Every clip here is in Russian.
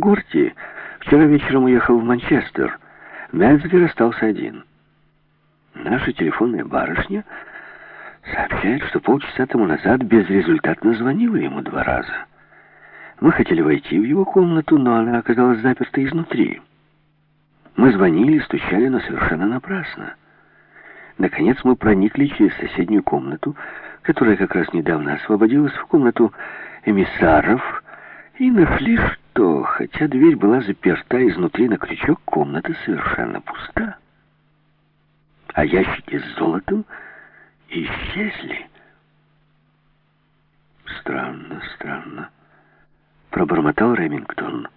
Горти вчера вечером уехал в Манчестер. Мецгер остался один. Наша телефонная барышня сообщает, что полчаса тому назад безрезультатно звонила ему два раза. Мы хотели войти в его комнату, но она оказалась заперта изнутри. Мы звонили, стучали, но совершенно напрасно. Наконец мы проникли через соседнюю комнату, которая как раз недавно освободилась, в комнату эмиссаров, и нашли, что, хотя дверь была заперта изнутри на крючок, комната совершенно пуста. А ящики с золотом исчезли. Странно, странно, пробормотал Ремингтон.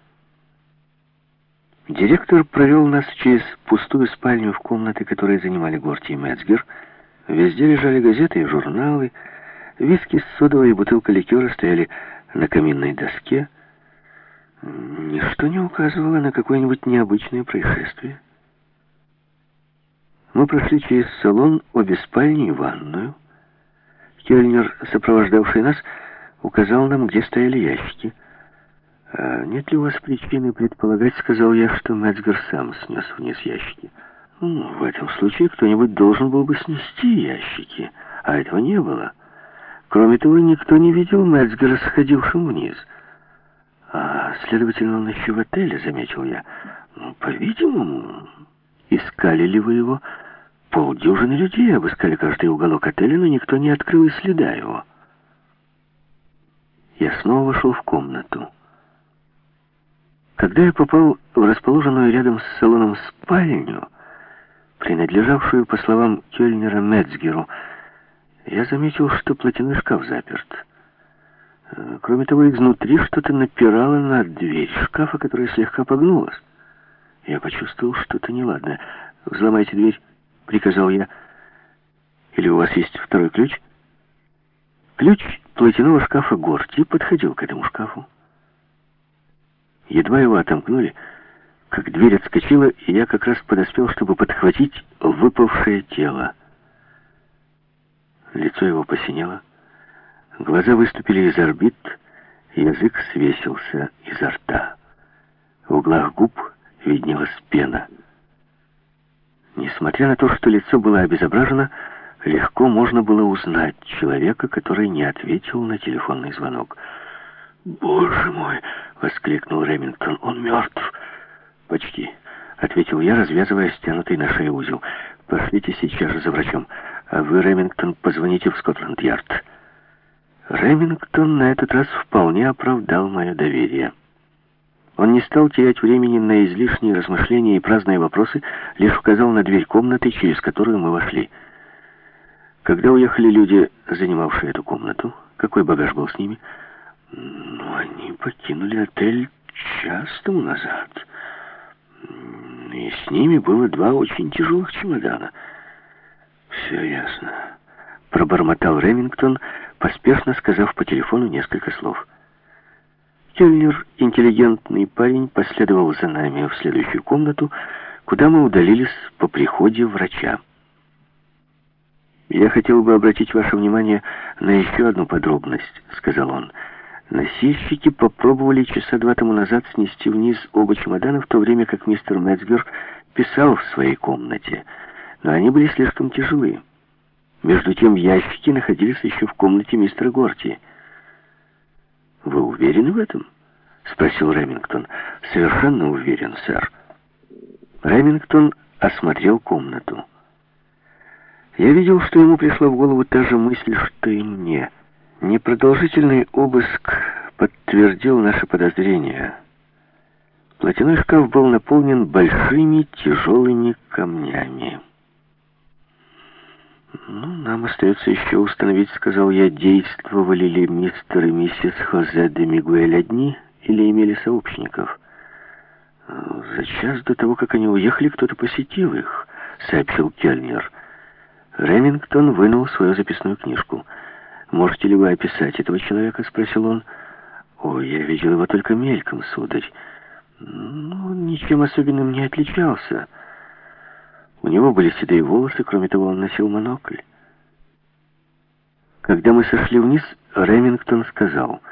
Директор провел нас через пустую спальню в комнаты, которые занимали Горти и Мецгер. Везде лежали газеты и журналы. Виски с содовой и бутылка ликера стояли на каминной доске. Ничто не указывало на какое-нибудь необычное происшествие. Мы прошли через салон, обе спальни и ванную. Кельнер, сопровождавший нас, указал нам, где стояли ящики. «А нет ли у вас причины предполагать, — сказал я, — что Мецгер сам снес вниз ящики? Ну, в этом случае кто-нибудь должен был бы снести ящики, а этого не было. Кроме того, никто не видел Мецгера сходившим вниз. А, следовательно, он еще в отеле, — заметил я. Ну, по-видимому, искали ли вы его? Полдюжины людей обыскали каждый уголок отеля, но никто не открыл и следа его. Я снова вошел в комнату. Когда я попал в расположенную рядом с салоном спальню, принадлежавшую, по словам Кёльнера, Мецгеру, я заметил, что платяной шкаф заперт. Э, кроме того, изнутри что-то напирало на дверь шкафа, которая слегка погнулась. Я почувствовал что-то неладное. «Взломайте дверь», — приказал я. «Или у вас есть второй ключ?» Ключ платяного шкафа Горти подходил к этому шкафу. Едва его отомкнули, как дверь отскочила, и я как раз подоспел, чтобы подхватить выпавшее тело. Лицо его посинело, глаза выступили из орбит, язык свесился изо рта. В углах губ виднелась пена. Несмотря на то, что лицо было обезображено, легко можно было узнать человека, который не ответил на телефонный звонок. «Боже мой!» — воскликнул Ремингтон. «Он мертв!» «Почти», — ответил я, развязывая стянутый на шее узел. «Пошлите сейчас же за врачом, а вы, Ремингтон, позвоните в Скотланд-Ярд». Ремингтон на этот раз вполне оправдал мое доверие. Он не стал терять времени на излишние размышления и праздные вопросы, лишь указал на дверь комнаты, через которую мы вошли. Когда уехали люди, занимавшие эту комнату, какой багаж был с ними — ну, они покинули отель час тому назад. И с ними было два очень тяжелых чемодана. Все ясно. Пробормотал Ремингтон, поспешно сказав по телефону несколько слов. Кельнер, интеллигентный парень, последовал за нами в следующую комнату, куда мы удалились по приходе врача. «Я хотел бы обратить ваше внимание на еще одну подробность», — сказал он. Носильщики попробовали часа два тому назад снести вниз оба чемодана, в то время как мистер Мецгер писал в своей комнате, но они были слишком тяжелые. Между тем ящики находились еще в комнате мистера Горти. «Вы уверены в этом?» — спросил Ремингтон. «Совершенно уверен, сэр». Ремингтон осмотрел комнату. Я видел, что ему пришла в голову та же мысль, что и мне — Непродолжительный обыск подтвердил наши подозрения. Платяной шкаф был наполнен большими тяжелыми камнями. «Ну, нам остается еще установить, — сказал я, — действовали ли мистер и миссис Хозе де Мигуэль одни или имели сообщников. За час до того, как они уехали, кто-то посетил их, — сообщил Кельнер. Ремингтон вынул свою записную книжку — «Можете ли вы описать этого человека?» — спросил он. «О, я видел его только мельком, сударь. Ну, ничем особенным не отличался. У него были седые волосы, кроме того, он носил монокль. Когда мы сошли вниз, Ремингтон сказал...